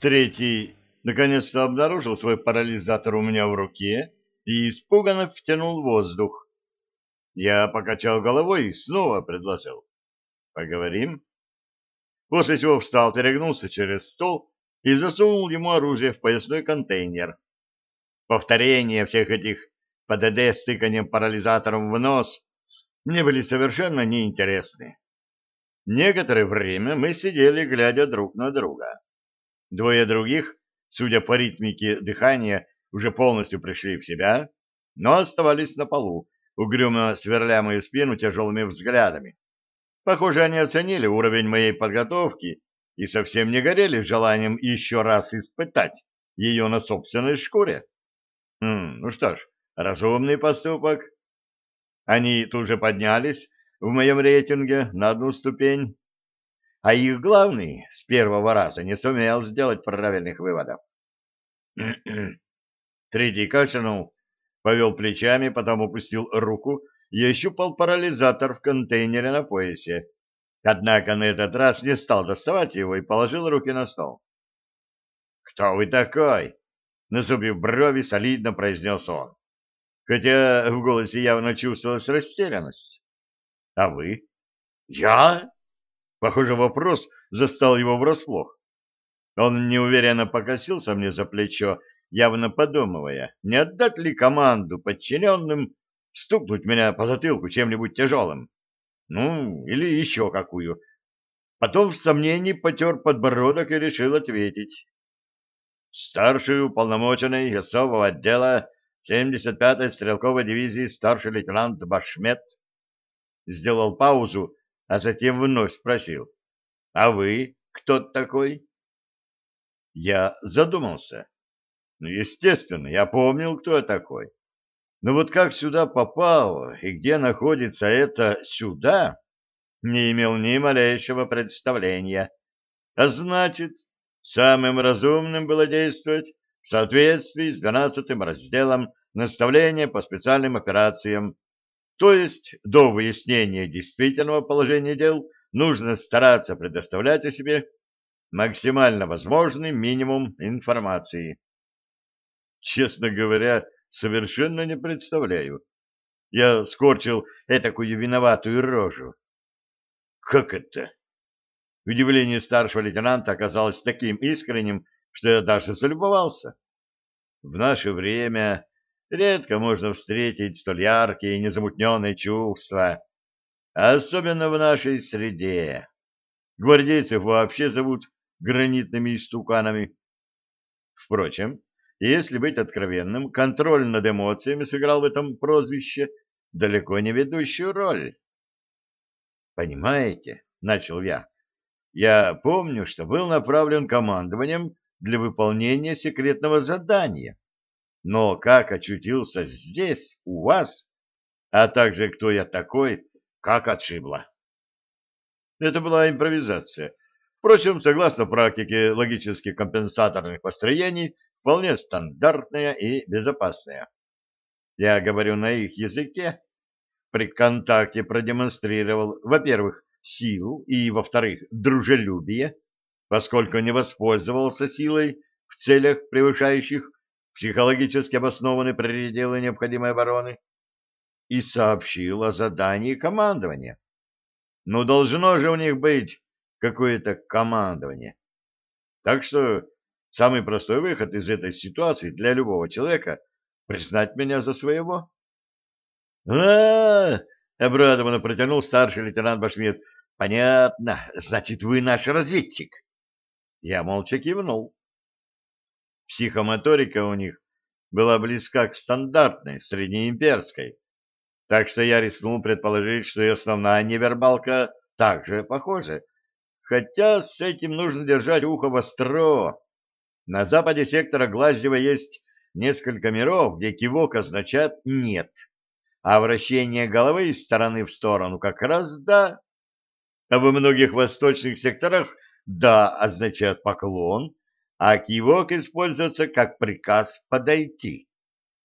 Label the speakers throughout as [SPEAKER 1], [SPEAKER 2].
[SPEAKER 1] Третий наконец-то обнаружил свой парализатор у меня в руке и испуганно втянул воздух. Я покачал головой и снова предложил. «Поговорим?» После чего встал, перегнулся через стол и засунул ему оружие в поясной контейнер. Повторение всех этих ПДД с тыканием парализатором в нос мне были совершенно неинтересны. Некоторое время мы сидели, глядя друг на друга. Двое других, судя по ритмике дыхания, уже полностью пришли в себя, но оставались на полу, угрюмо сверля мою спину тяжелыми взглядами. Похоже, они оценили уровень моей подготовки и совсем не горели желанием еще раз испытать ее на собственной шкуре. Хм, ну что ж, разумный поступок. Они тут же поднялись в моем рейтинге на одну ступень, а их главный с первого раза не сумел сделать правильных выводов. Третий кашлянул, повел плечами, потом опустил руку и ощупал парализатор в контейнере на поясе. Однако на этот раз не стал доставать его и положил руки на стол. «Кто вы такой?» Насупив брови, солидно произнес он. Хотя в голосе явно чувствовалась растерянность. «А вы?» «Я?» Похоже, вопрос застал его врасплох. Он неуверенно покосился мне за плечо явно подумывая, не отдать ли команду подчиненным стукнуть меня по затылку чем-нибудь тяжелым. Ну, или еще какую. Потом в сомнении потер подбородок и решил ответить. Старший уполномоченный особого отдела 75-й стрелковой дивизии старший лейтенант Башмет сделал паузу, а затем вновь спросил. — А вы кто такой? Я задумался. Ну, естественно, я помнил, кто я такой. Но вот как сюда попал и где находится это «сюда», не имел ни малейшего представления. А значит, самым разумным было действовать в соответствии с 12 разделом наставления по специальным операциям, то есть до выяснения действительного положения дел нужно стараться предоставлять о себе максимально возможный минимум информации. Честно говоря, совершенно не представляю. Я скорчил этакую виноватую рожу. Как это? Удивление старшего лейтенанта оказалось таким искренним, что я даже залюбовался. В наше время редко можно встретить столь яркие и незамутненные чувства, особенно в нашей среде. Гвардейцев вообще зовут гранитными истуканами. Впрочем, если быть откровенным, контроль над эмоциями сыграл в этом прозвище далеко не ведущую роль. «Понимаете?» — начал я. «Я помню, что был направлен командованием для выполнения секретного задания. Но как очутился здесь, у вас, а также кто я такой, как отшибло?» Это была импровизация. Впрочем, согласно практике логических компенсаторных построений, вполне стандартная и безопасная. Я говорю на их языке, при контакте продемонстрировал, во-первых, силу и, во-вторых, дружелюбие, поскольку не воспользовался силой в целях, превышающих психологически обоснованные пределы необходимой обороны, и сообщил о задании командования. Ну, должно же у них быть какое-то командование. Так что Самый простой выход из этой ситуации для любого человека — признать меня за своего. а, -а, обрадованно протянул старший лейтенант Башмир. «Понятно. Значит, вы наш разведчик». Я молча кивнул. Психомоторика у них была близка к стандартной, среднеимперской, так что я рискнул предположить, что и основная невербалка также похожа. Хотя с этим нужно держать ухо востро. На западе сектора Глазева есть несколько миров, где кивок означает «нет», а вращение головы из стороны в сторону как раз «да». А во многих восточных секторах «да» означает «поклон», а кивок используется как приказ «подойти».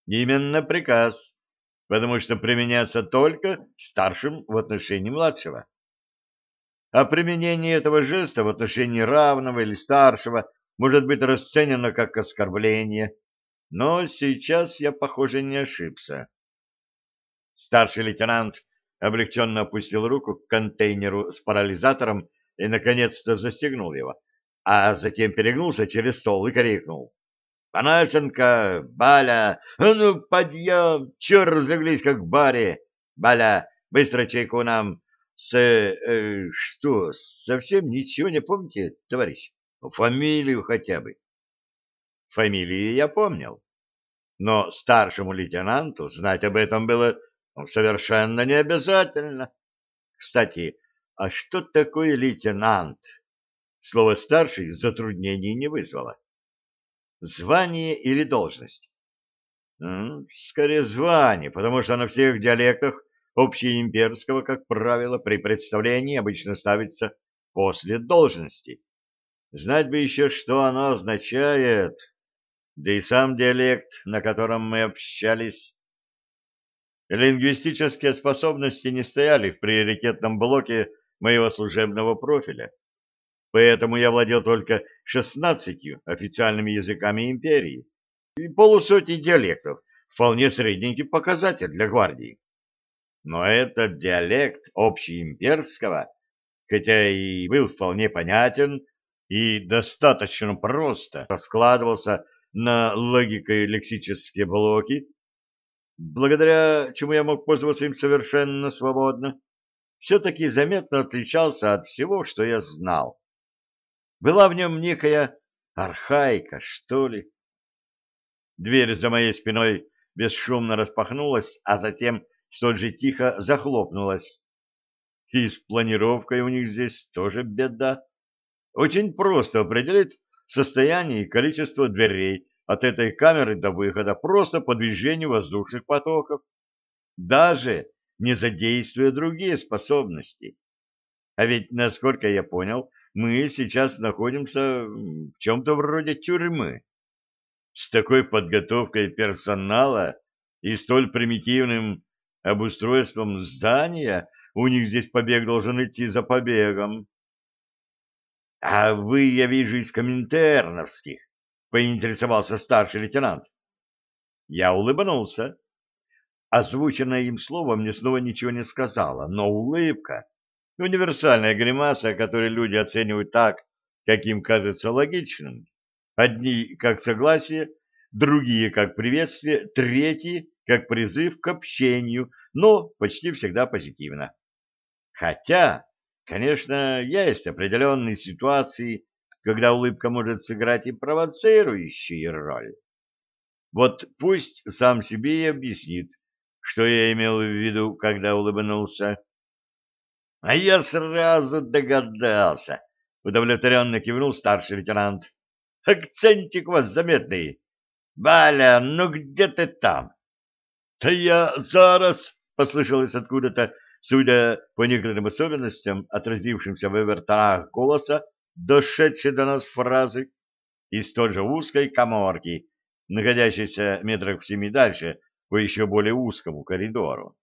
[SPEAKER 1] Именно приказ, потому что применяется только старшим в отношении младшего. А применение этого жеста в отношении равного или старшего может быть расценено как оскорбление, но сейчас я, похоже, не ошибся. Старший лейтенант облегченно опустил руку к контейнеру с парализатором и, наконец-то, застегнул его, а затем перегнулся через стол и крикнул. «Панасенко! Баля! А ну, подъем! Чё разлеглись, как в баре? Баля, быстро чайку нам! С... Э, что, совсем ничего не помните, товарищ? Фамилию хотя бы». Фамилии я помнил, но старшему лейтенанту знать об этом было ну, совершенно не обязательно. Кстати, а что такое лейтенант? Слово «старший» затруднений не вызвало. Звание или должность? Скорее звание, потому что на всех диалектах общеимперского, как правило, при представлении обычно ставится после должности. Знать бы еще, что оно означает, да и сам диалект, на котором мы общались. Лингвистические способности не стояли в приоритетном блоке моего служебного профиля, поэтому я владел только шестнадцатью официальными языками империи и полусотней диалектов, вполне средненький показатель для гвардии. Но этот диалект общеимперского, хотя и был вполне понятен и достаточно просто раскладывался на логико-лексические блоки, благодаря чему я мог пользоваться им совершенно свободно, все-таки заметно отличался от всего, что я знал. Была в нем некая архаика, что ли. Дверь за моей спиной бесшумно распахнулась, а затем столь же тихо захлопнулась. И с планировкой у них здесь тоже беда. Очень просто определить состояние и количество дверей от этой камеры до выхода просто по движению воздушных потоков, даже не задействуя другие способности. А ведь, насколько я понял, мы сейчас находимся в чем-то вроде тюрьмы. С такой подготовкой персонала и столь примитивным обустройством здания у них здесь побег должен идти за побегом. — А вы, я вижу, из коминтерновских, — поинтересовался старший лейтенант. Я улыбнулся. Озвученное им слово мне снова ничего не сказала, но улыбка — универсальная гримаса, которую люди оценивают так, как им кажется логичным. Одни как согласие, другие как приветствие, третьи как призыв к общению, но почти всегда позитивно. Хотя, конечно, есть определенные ситуации, когда улыбка может сыграть и провоцирующую роль. Вот пусть сам себе и объяснит, что я имел в виду, когда улыбнулся. — А я сразу догадался, — удовлетворенно кивнул старший лейтенант. — Акцентик у вас заметный. Баля, ну где ты там? — Да я зараз, — послышалось откуда-то, судя по некоторым особенностям, отразившимся в овертонах голоса, дошедшей до нас фразы, из столь же узкой коморки, находящейся метрах в семи дальше по еще более узкому коридору.